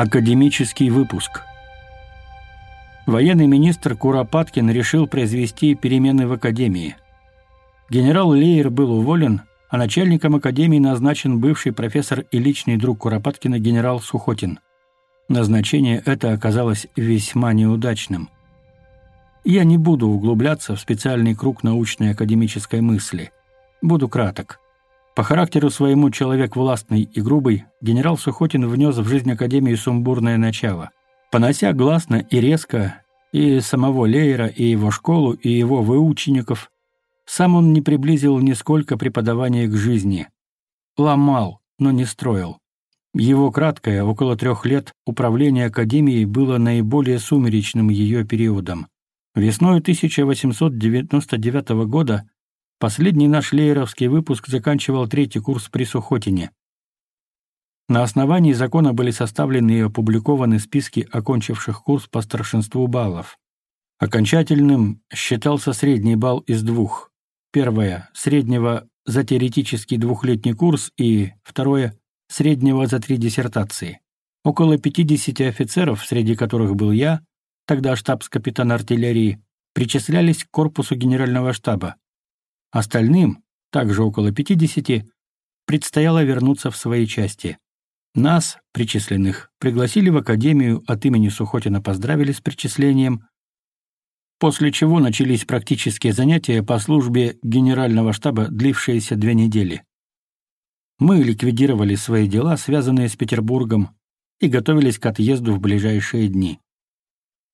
Академический выпуск. Военный министр Куропаткин решил произвести перемены в Академии. Генерал Лейер был уволен, а начальником Академии назначен бывший профессор и личный друг Куропаткина генерал Сухотин. Назначение это оказалось весьма неудачным. Я не буду углубляться в специальный круг научной академической мысли. Буду краток. По характеру своему человек властный и грубый, генерал Сухотин внес в жизнь Академии сумбурное начало, понося гласно и резко и самого Лейера, и его школу, и его выучеников. Сам он не приблизил нисколько преподавание к жизни. Ломал, но не строил. Его краткое, около трех лет, управление Академией было наиболее сумеречным ее периодом. Весной 1899 года Последний наш лейеровский выпуск заканчивал третий курс при Сухотине. На основании закона были составлены и опубликованы списки окончивших курс по старшинству баллов. Окончательным считался средний балл из двух. Первое – среднего за теоретический двухлетний курс и, второе – среднего за три диссертации. Около 50 офицеров, среди которых был я, тогда штабс-капитан артиллерии, причислялись к корпусу генерального штаба. Остальным, также около 50, предстояло вернуться в свои части. Нас, причисленных, пригласили в академию, от имени Сухотина поздравили с причислением, после чего начались практические занятия по службе генерального штаба, длившиеся две недели. Мы ликвидировали свои дела, связанные с Петербургом, и готовились к отъезду в ближайшие дни.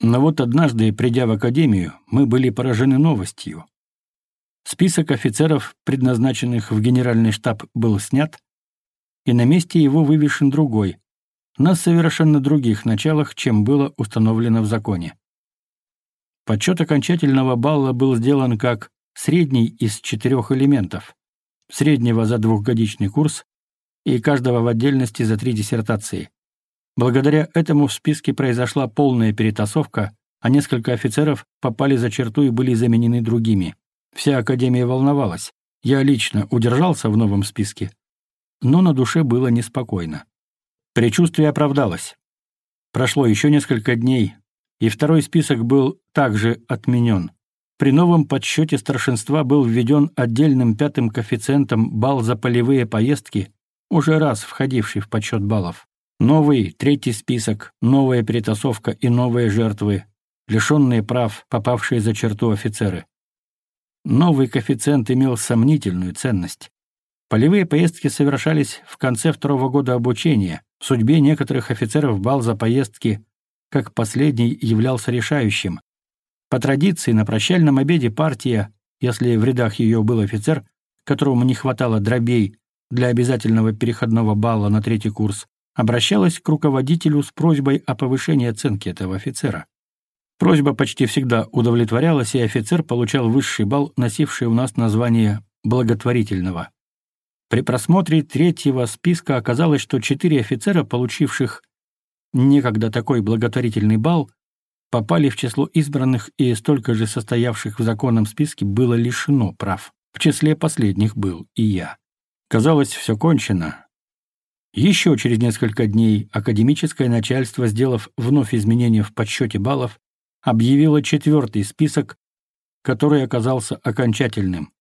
Но вот однажды, придя в академию, мы были поражены новостью. Список офицеров, предназначенных в генеральный штаб, был снят, и на месте его вывешен другой, на совершенно других началах, чем было установлено в законе. Подсчет окончательного балла был сделан как средний из четырех элементов, среднего за двухгодичный курс и каждого в отдельности за три диссертации. Благодаря этому в списке произошла полная перетасовка, а несколько офицеров попали за черту и были заменены другими. Вся Академия волновалась. Я лично удержался в новом списке, но на душе было неспокойно. Причувствие оправдалось. Прошло еще несколько дней, и второй список был также отменен. При новом подсчете старшинства был введен отдельным пятым коэффициентом балл за полевые поездки, уже раз входивший в подсчет баллов. Новый, третий список, новая перетасовка и новые жертвы, лишенные прав, попавшие за черту офицеры. Новый коэффициент имел сомнительную ценность. Полевые поездки совершались в конце второго года обучения. В судьбе некоторых офицеров бал за поездки, как последний, являлся решающим. По традиции, на прощальном обеде партия, если в рядах ее был офицер, которому не хватало дробей для обязательного переходного балла на третий курс, обращалась к руководителю с просьбой о повышении оценки этого офицера. Просьба почти всегда удовлетворялась, и офицер получал высший балл, носивший у нас название «благотворительного». При просмотре третьего списка оказалось, что четыре офицера, получивших некогда такой благотворительный балл, попали в число избранных и столько же состоявших в законном списке было лишено прав. В числе последних был и я. Казалось, все кончено. Еще через несколько дней академическое начальство, сделав вновь изменения в подсчете баллов, объявила четвертый список, который оказался окончательным.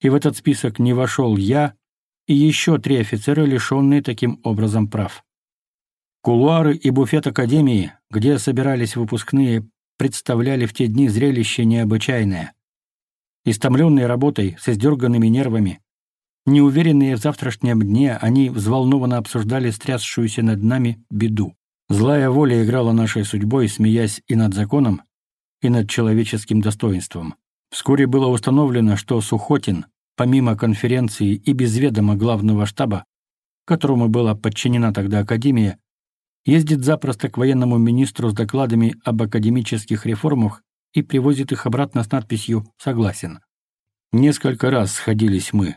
И в этот список не вошел я и еще три офицера, лишенные таким образом прав. Кулуары и буфет Академии, где собирались выпускные, представляли в те дни зрелище необычайное. Истомленные работой, с издерганными нервами, неуверенные в завтрашнем дне, они взволнованно обсуждали стрясшуюся над нами беду. Злая воля играла нашей судьбой, смеясь и над законом, и над человеческим достоинством. Вскоре было установлено, что Сухотин, помимо конференции и без ведома главного штаба, которому была подчинена тогда Академия, ездит запросто к военному министру с докладами об академических реформах и привозит их обратно с надписью «Согласен». Несколько раз сходились мы,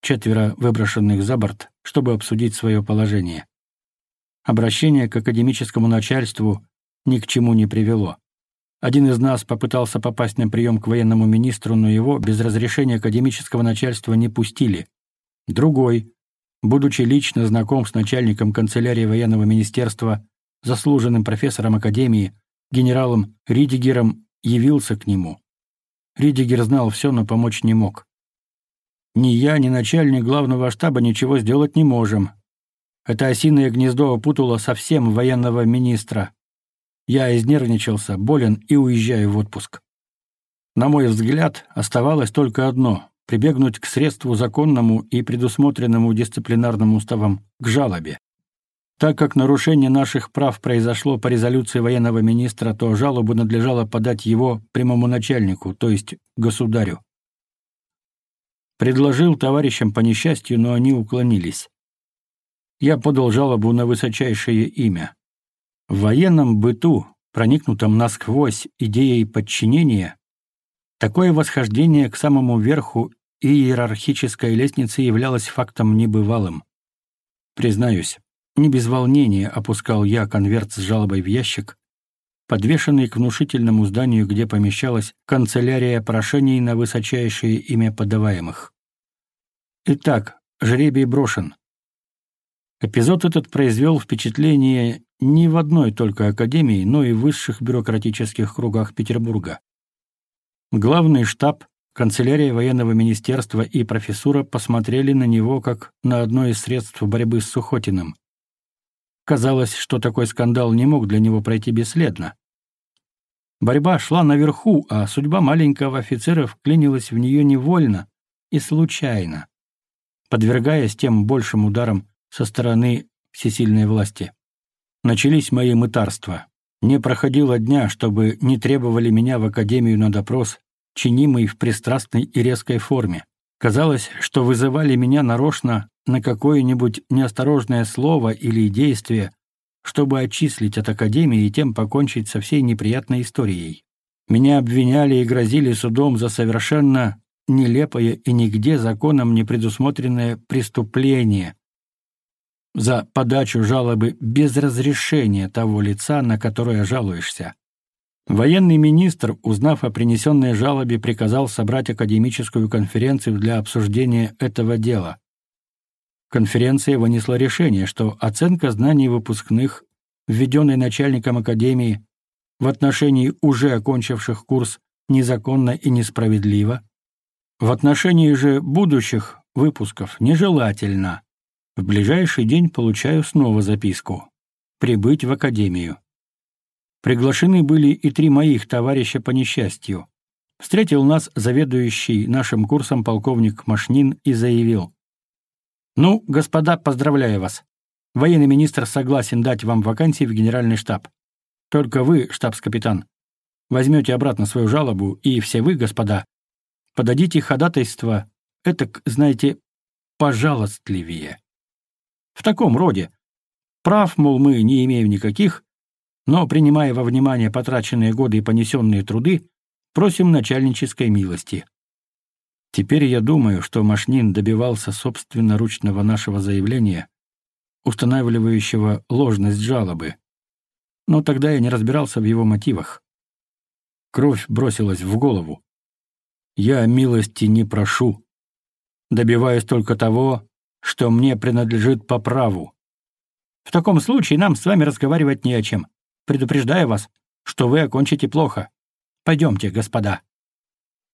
четверо выброшенных за борт, чтобы обсудить свое положение обращение к академическому начальству ни к чему не привело. Один из нас попытался попасть на прием к военному министру, но его без разрешения академического начальства не пустили. Другой, будучи лично знаком с начальником канцелярии военного министерства, заслуженным профессором академии, генералом Ридигером, явился к нему. Ридигер знал все, но помочь не мог. «Ни я, ни начальник главного штаба ничего сделать не можем», это осиное гнездо опутало совсем военного министра. Я изнервничался, болен и уезжаю в отпуск. На мой взгляд, оставалось только одно — прибегнуть к средству законному и предусмотренному дисциплинарным уставом — к жалобе. Так как нарушение наших прав произошло по резолюции военного министра, то жалобу надлежало подать его прямому начальнику, то есть государю. Предложил товарищам по несчастью, но они уклонились. Я подал жалобу на высочайшее имя. В военном быту, проникнутом насквозь идеей подчинения, такое восхождение к самому верху иерархической лестницы являлось фактом небывалым. Признаюсь, не без волнения опускал я конверт с жалобой в ящик, подвешенный к внушительному зданию, где помещалась канцелярия прошений на высочайшее имя подаваемых. Итак, жребий брошен. Эпизод этот произвел впечатление не в одной только академии, но и в высших бюрократических кругах Петербурга. Главный штаб, канцелярия военного министерства и профессура посмотрели на него как на одно из средств борьбы с Сухотиным. Казалось, что такой скандал не мог для него пройти бесследно. Борьба шла наверху, а судьба маленького офицера вклинилась в нее невольно и случайно, подвергаясь тем большим ударам со стороны всесильной власти. Начались мои мытарства. Не проходило дня, чтобы не требовали меня в академию на допрос, чинимый в пристрастной и резкой форме. Казалось, что вызывали меня нарочно на какое-нибудь неосторожное слово или действие, чтобы отчислить от академии и тем покончить со всей неприятной историей. Меня обвиняли и грозили судом за совершенно нелепое и нигде законом не предусмотренное преступление, за подачу жалобы без разрешения того лица, на которое жалуешься. Военный министр, узнав о принесенной жалобе, приказал собрать академическую конференцию для обсуждения этого дела. Конференция вынесла решение, что оценка знаний выпускных, введенной начальником академии в отношении уже окончивших курс, незаконно и несправедливо, в отношении же будущих выпусков нежелательно, в ближайший день получаю снова записку. Прибыть в академию. Приглашены были и три моих товарища по несчастью. Встретил нас заведующий нашим курсом полковник Машнин и заявил. «Ну, господа, поздравляю вас. Военный министр согласен дать вам вакансии в генеральный штаб. Только вы, штабс-капитан, возьмете обратно свою жалобу, и все вы, господа, подадите ходатайство, Это, знаете, пожалостливее» в таком роде. Прав, мол, мы не имеем никаких, но, принимая во внимание потраченные годы и понесенные труды, просим начальнической милости. Теперь я думаю, что Машнин добивался собственноручного нашего заявления, устанавливающего ложность жалобы. Но тогда я не разбирался в его мотивах. Кровь бросилась в голову. Я милости не прошу. Добиваюсь только того, что мне принадлежит по праву. В таком случае нам с вами разговаривать не о чем. Предупреждаю вас, что вы окончите плохо. Пойдемте, господа».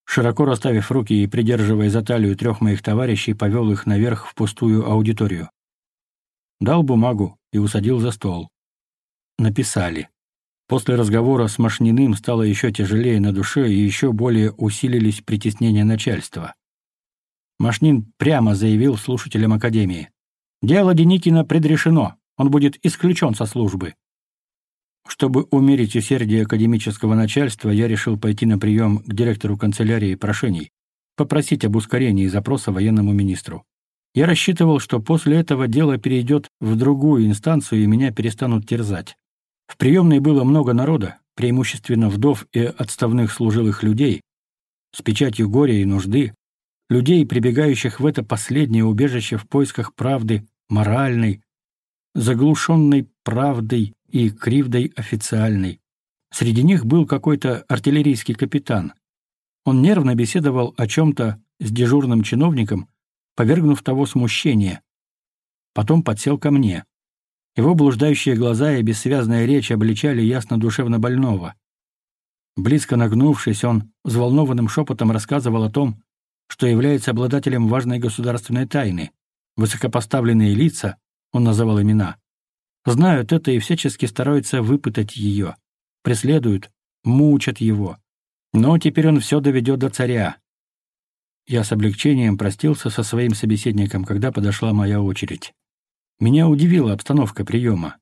Широко расставив руки и придерживая за талию трех моих товарищей, повел их наверх в пустую аудиторию. Дал бумагу и усадил за стол. Написали. После разговора с Машниным стало еще тяжелее на душе и еще более усилились притеснения начальства. Машнин прямо заявил слушателям Академии. «Дело Деникина предрешено, он будет исключен со службы». Чтобы умерить усердие академического начальства, я решил пойти на прием к директору канцелярии прошений, попросить об ускорении запроса военному министру. Я рассчитывал, что после этого дело перейдет в другую инстанцию и меня перестанут терзать. В приемной было много народа, преимущественно вдов и отставных служилых людей, с печатью горя и нужды, людей, прибегающих в это последнее убежище в поисках правды, моральной, заглушенной правдой и кривдой официальной. Среди них был какой-то артиллерийский капитан. Он нервно беседовал о чем-то с дежурным чиновником, повергнув того смущение. Потом подсел ко мне. Его блуждающие глаза и бессвязная речь обличали ясно душевно больного. Близко нагнувшись, он взволнованным шепотом рассказывал о том, что является обладателем важной государственной тайны, высокопоставленные лица, он называл имена, знают это и всячески стараются выпытать ее, преследуют, мучат его. Но теперь он все доведет до царя. Я с облегчением простился со своим собеседником, когда подошла моя очередь. Меня удивила обстановка приема.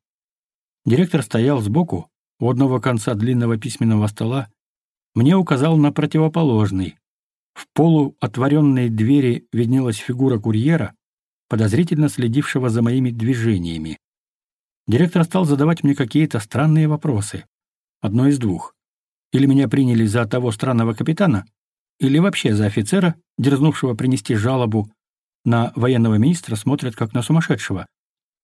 Директор стоял сбоку, у одного конца длинного письменного стола, мне указал на противоположный, в полуотворенной двери виднелась фигура курьера, подозрительно следившего за моими движениями. Директор стал задавать мне какие-то странные вопросы. Одно из двух. Или меня приняли за того странного капитана, или вообще за офицера, дерзнувшего принести жалобу, на военного министра смотрят как на сумасшедшего.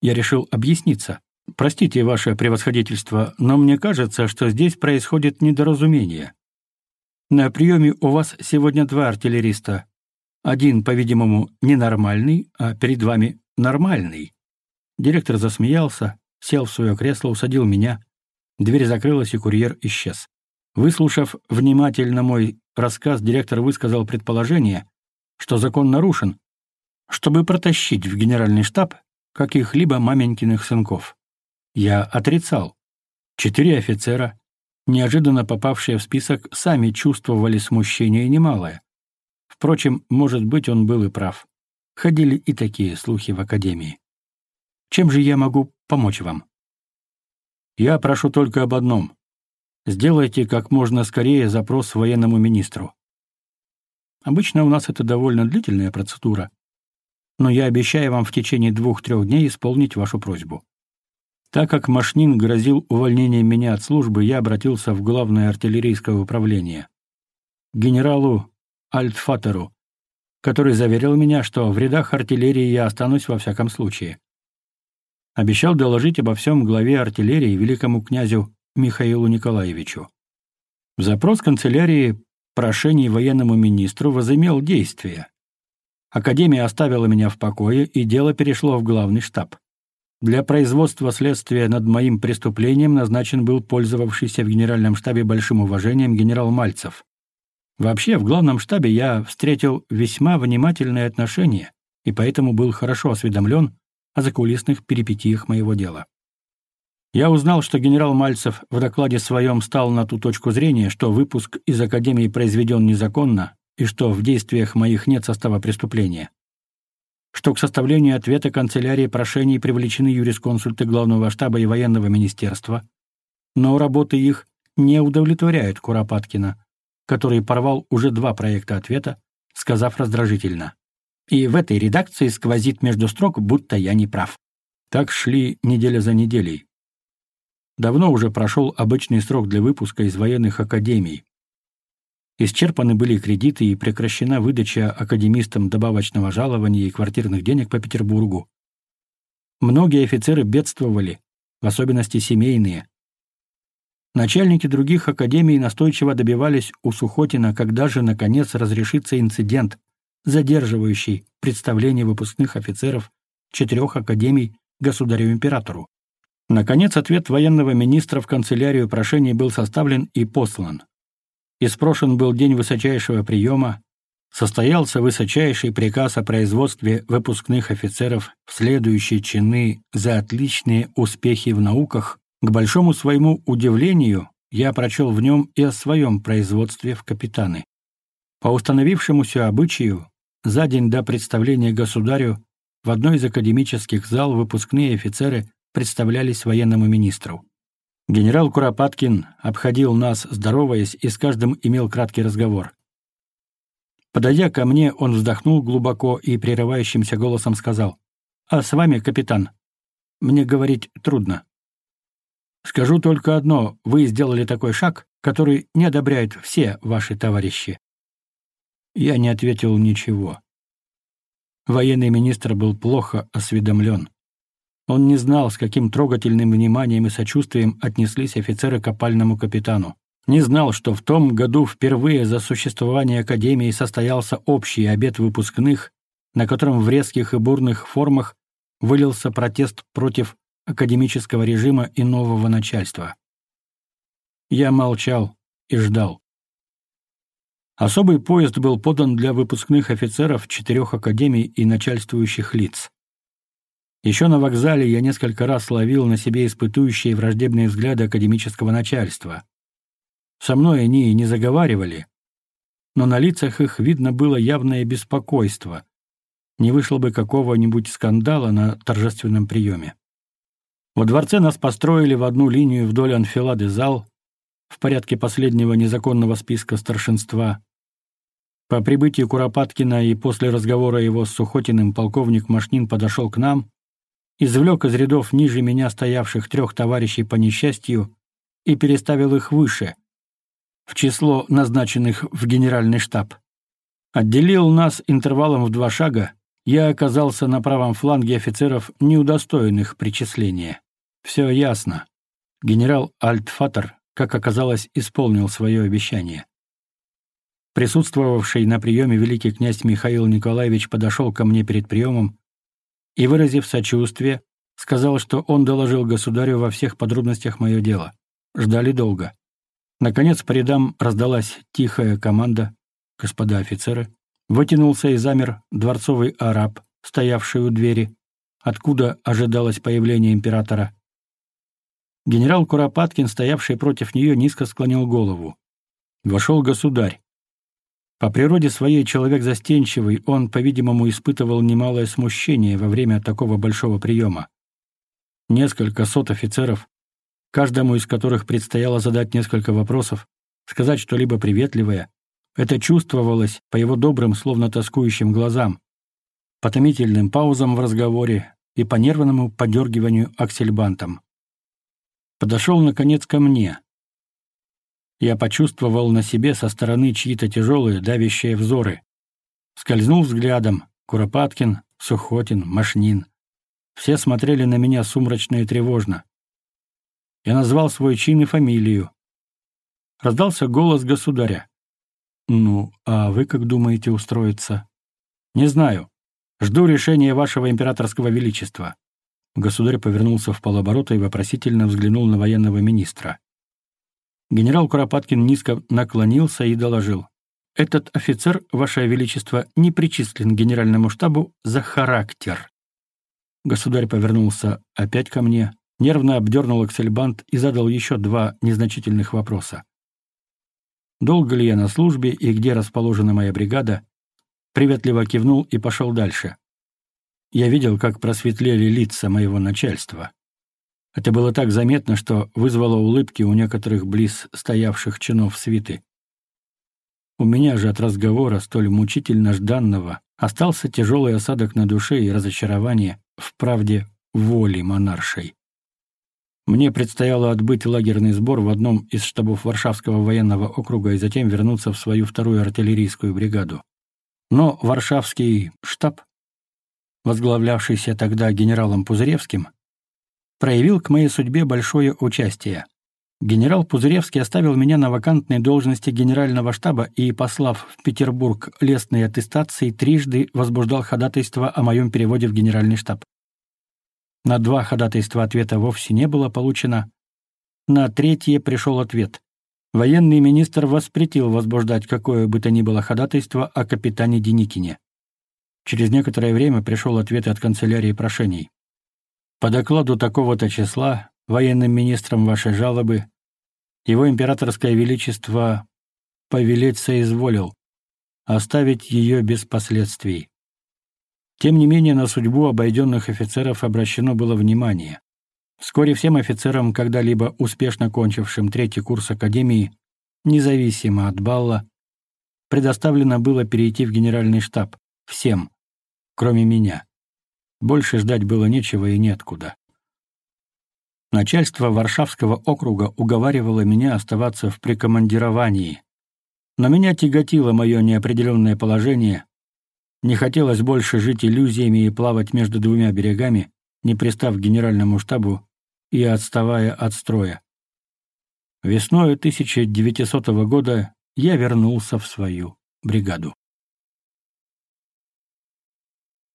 Я решил объясниться. «Простите, ваше превосходительство, но мне кажется, что здесь происходит недоразумение. На приеме у вас сегодня два артиллериста. Один, по-видимому, ненормальный, а перед вами нормальный». Директор засмеялся, сел в свое кресло, усадил меня. Дверь закрылась, и курьер исчез. Выслушав внимательно мой рассказ, директор высказал предположение, что закон нарушен, чтобы протащить в генеральный штаб каких-либо маменькиных сынков. Я отрицал. Четыре офицера, неожиданно попавшие в список, сами чувствовали смущение немалое. Впрочем, может быть, он был и прав. Ходили и такие слухи в академии. Чем же я могу помочь вам? Я прошу только об одном. Сделайте как можно скорее запрос военному министру. Обычно у нас это довольно длительная процедура, но я обещаю вам в течение двух-трех дней исполнить вашу просьбу. Так как Машнин грозил увольнением меня от службы, я обратился в Главное артиллерийское управление. Генералу Альтфатеру, который заверил меня, что в рядах артиллерии я останусь во всяком случае. Обещал доложить обо всем главе артиллерии великому князю Михаилу Николаевичу. Запрос канцелярии прошений военному министру возымел действие. Академия оставила меня в покое, и дело перешло в главный штаб. Для производства следствия над моим преступлением назначен был пользовавшийся в генеральном штабе большим уважением генерал Мальцев. Вообще, в главном штабе я встретил весьма внимательное отношение и поэтому был хорошо осведомлен о закулисных перипетиях моего дела. Я узнал, что генерал Мальцев в докладе своем стал на ту точку зрения, что выпуск из Академии произведен незаконно и что в действиях моих нет состава преступления что к составлению ответа канцелярии прошений привлечены юрисконсульты Главного штаба и военного министерства, но работы их не удовлетворяют Куропаткина, который порвал уже два проекта ответа, сказав раздражительно. И в этой редакции сквозит между строк, будто я не прав. Так шли неделя за неделей. Давно уже прошел обычный срок для выпуска из военных академий, исчерпаны были кредиты и прекращена выдача академистам добавочного жалования и квартирных денег по Петербургу. Многие офицеры бедствовали, в особенности семейные. Начальники других академий настойчиво добивались у Сухотина, когда же, наконец, разрешится инцидент, задерживающий представление выпускных офицеров четырех академий государю-императору. Наконец, ответ военного министра в канцелярию прошений был составлен и послан. Испрошен был день высочайшего приема, состоялся высочайший приказ о производстве выпускных офицеров в следующие чины за отличные успехи в науках. К большому своему удивлению, я прочел в нем и о своем производстве в капитаны. По установившемуся обычаю, за день до представления государю в одной из академических зал выпускные офицеры представлялись военному министру. Генерал Куропаткин обходил нас, здороваясь, и с каждым имел краткий разговор. Подойдя ко мне, он вздохнул глубоко и прерывающимся голосом сказал, «А с вами, капитан, мне говорить трудно. Скажу только одно, вы сделали такой шаг, который не одобряют все ваши товарищи». Я не ответил ничего. Военный министр был плохо осведомлен. Он не знал, с каким трогательным вниманием и сочувствием отнеслись офицеры к опальному капитану. Не знал, что в том году впервые за существование Академии состоялся общий обед выпускных, на котором в резких и бурных формах вылился протест против академического режима и нового начальства. Я молчал и ждал. Особый поезд был подан для выпускных офицеров четырех академий и начальствующих лиц. Еще на вокзале я несколько раз ловил на себе испытующие враждебные взгляды академического начальства. Со мной они и не заговаривали, но на лицах их видно было явное беспокойство. Не вышло бы какого-нибудь скандала на торжественном приеме. Во дворце нас построили в одну линию вдоль анфилады зал, в порядке последнего незаконного списка старшинства. По прибытии Куропаткина и после разговора его с Сухотиным полковник Машнин подошел к нам, извлек из рядов ниже меня стоявших трех товарищей по несчастью и переставил их выше, в число назначенных в генеральный штаб. Отделил нас интервалом в два шага, я оказался на правом фланге офицеров, неудостоенных причисления. Все ясно. Генерал Альтфатер, как оказалось, исполнил свое обещание. Присутствовавший на приеме великий князь Михаил Николаевич подошел ко мне перед приемом и, выразив сочувствие, сказал, что он доложил государю во всех подробностях мое дело. Ждали долго. Наконец по рядам раздалась тихая команда «Господа офицеры». Вытянулся и замер дворцовый араб, стоявший у двери, откуда ожидалось появление императора. Генерал Куропаткин, стоявший против нее, низко склонил голову. Вошел государь. По природе своей человек застенчивый, он, по-видимому, испытывал немалое смущение во время такого большого приема. Несколько сот офицеров, каждому из которых предстояло задать несколько вопросов, сказать что-либо приветливое, это чувствовалось по его добрым, словно тоскующим глазам, по томительным паузам в разговоре и по нервному подергиванию аксельбантом подошел, наконец, ко мне. Я почувствовал на себе со стороны чьи-то тяжелые, давящие взоры. Скользнул взглядом Куропаткин, Сухотин, Машнин. Все смотрели на меня сумрачно и тревожно. Я назвал свой чин и фамилию. Раздался голос государя. «Ну, а вы как думаете устроиться?» «Не знаю. Жду решения вашего императорского величества». Государь повернулся в полоборота и вопросительно взглянул на военного министра генерал Куропаткин низко наклонился и доложил. «Этот офицер, Ваше Величество, не причислен к генеральному штабу за характер». Государь повернулся опять ко мне, нервно обдернул аксельбант и задал еще два незначительных вопроса. «Долго ли я на службе и где расположена моя бригада?» Приветливо кивнул и пошел дальше. Я видел, как просветлели лица моего начальства. Это было так заметно, что вызвало улыбки у некоторых близ стоявших чинов свиты. У меня же от разговора, столь мучительно жданного, остался тяжелый осадок на душе и разочарование в правде воли монаршей. Мне предстояло отбыть лагерный сбор в одном из штабов Варшавского военного округа и затем вернуться в свою вторую артиллерийскую бригаду. Но Варшавский штаб, возглавлявшийся тогда генералом Пузыревским, проявил к моей судьбе большое участие. Генерал Пузыревский оставил меня на вакантной должности генерального штаба и, послав в Петербург лестные аттестации, трижды возбуждал ходатайство о моем переводе в генеральный штаб. На два ходатайства ответа вовсе не было получено. На третье пришел ответ. Военный министр воспретил возбуждать какое бы то ни было ходатайство о капитане Деникине. Через некоторое время пришел ответ от канцелярии прошений. Подокладу такого-то числа военным министром вашей жалобы его императорское величество повелеть соизволил оставить ее без последствий. Тем не менее, на судьбу обойденных офицеров обращено было внимание. Вскоре всем офицерам, когда-либо успешно кончившим третий курс Академии, независимо от балла, предоставлено было перейти в генеральный штаб, всем, кроме меня. Больше ждать было нечего и неоткуда. Начальство Варшавского округа уговаривало меня оставаться в прикомандировании. Но меня тяготило мое неопределенное положение. Не хотелось больше жить иллюзиями и плавать между двумя берегами, не пристав к генеральному штабу и отставая от строя. Весной 1900 года я вернулся в свою бригаду.